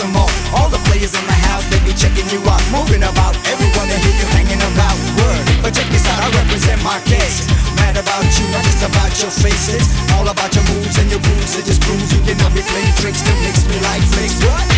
some more. All the players in the house, they be checking you out. Moving about, everyone they hear you hanging about. Word, but check this out, I represent my case. Mad about you, not just about your faces. All about your moves and your moves. It just proves you cannot be playing tricks that makes me like flakes. What?